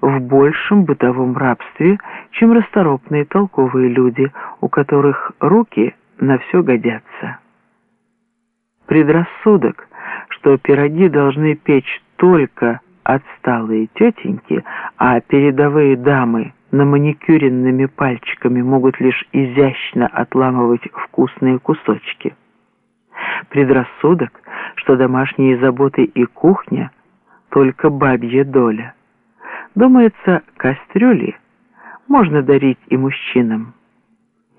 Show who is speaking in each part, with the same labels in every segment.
Speaker 1: в большем бытовом рабстве, чем расторопные толковые люди, у которых руки на все годятся. Предрассудок, что пироги должны печь только отсталые тетеньки, а передовые дамы на маникюренными пальчиками могут лишь изящно отламывать вкусные кусочки. Предрассудок, что домашние заботы и кухня – только бабья доля. Думается, кастрюли можно дарить и мужчинам.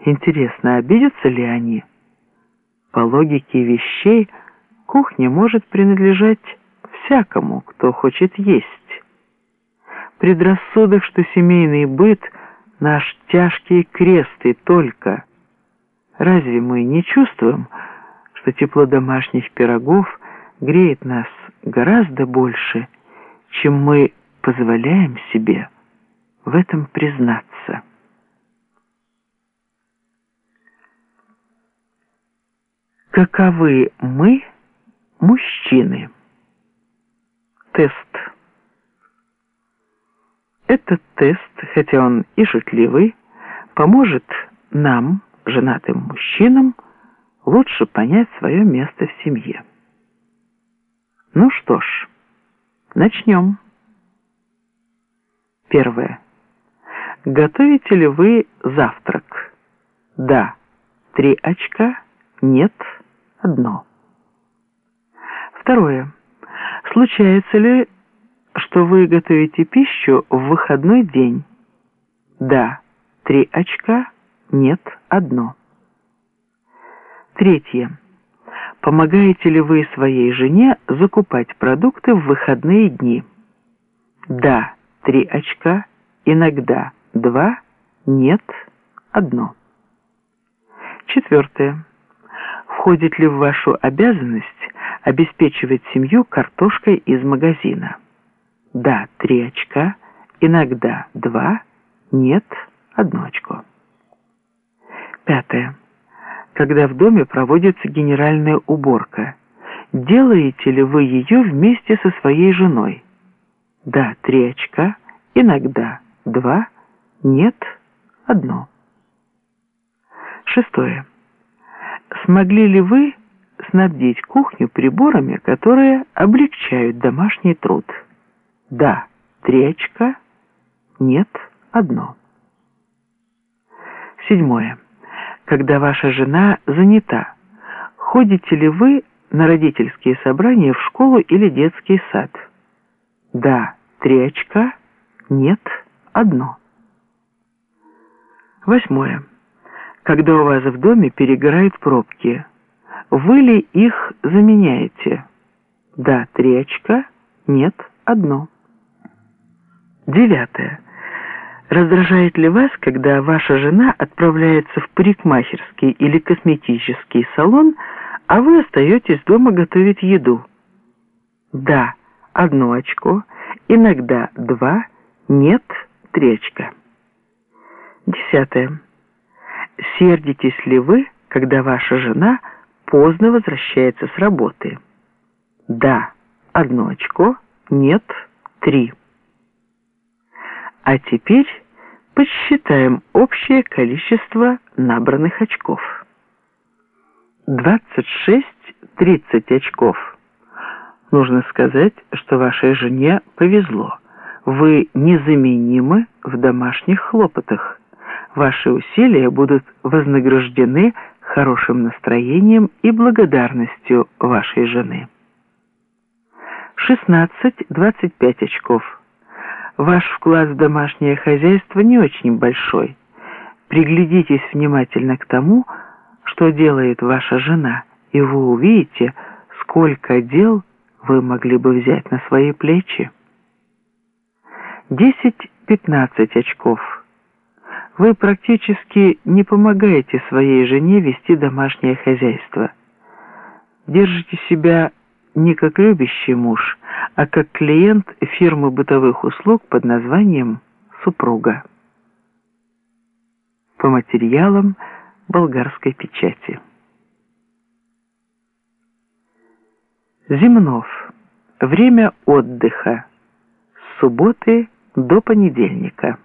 Speaker 1: Интересно, обидятся ли они? По логике вещей, кухня может принадлежать всякому, кто хочет есть. Предрассудок, что семейный быт — наш тяжкий крест и только. Разве мы не чувствуем, что тепло домашних пирогов греет нас гораздо больше, чем мы позволяем себе в этом признаться? Каковы мы, мужчины? Тест. Этот тест, хотя он и шутливый, поможет нам, женатым мужчинам, лучше понять свое место в семье. Ну что ж, начнем. Первое. Готовите ли вы завтрак? Да, три очка, нет, одно. Второе. Случается ли, что вы готовите пищу в выходной день? Да, три очка, нет, одно. Третье. Помогаете ли вы своей жене закупать продукты в выходные дни? Да, три очка, иногда два, нет, одно. Четвертое. Входит ли в вашу обязанность обеспечивать семью картошкой из магазина? Да, три очка, иногда два, нет, одно очко. Пятое. Когда в доме проводится генеральная уборка, делаете ли вы ее вместе со своей женой? Да, три очка, иногда два, нет, одно. Шестое. Смогли ли вы снабдить кухню приборами, которые облегчают домашний труд? Да, три очка, нет, одно. Седьмое. Когда ваша жена занята, ходите ли вы на родительские собрания в школу или детский сад? Да, три нет, одно. Восьмое. Когда у вас в доме перегорают пробки, вы ли их заменяете? Да, три нет, одно. Девятое. Раздражает ли вас, когда ваша жена отправляется в парикмахерский или косметический салон, а вы остаетесь дома готовить еду? Да, одно очко, иногда два, нет, три очка. Десятое. Сердитесь ли вы, когда ваша жена поздно возвращается с работы? Да, одно очко, нет, три. А теперь подсчитаем общее количество набранных очков. 26-30 очков. Нужно сказать, что вашей жене повезло. Вы незаменимы в домашних хлопотах. Ваши усилия будут вознаграждены хорошим настроением и благодарностью вашей жены. 16-25 очков ваш вклад в домашнее хозяйство не очень большой. Приглядитесь внимательно к тому, что делает ваша жена, и вы увидите, сколько дел вы могли бы взять на свои плечи. 10-15 очков. Вы практически не помогаете своей жене вести домашнее хозяйство. Держите себя не как любящий муж, а как клиент фирмы бытовых услуг под названием «Супруга». По материалам болгарской печати. Зимнов. Время отдыха. С субботы до понедельника.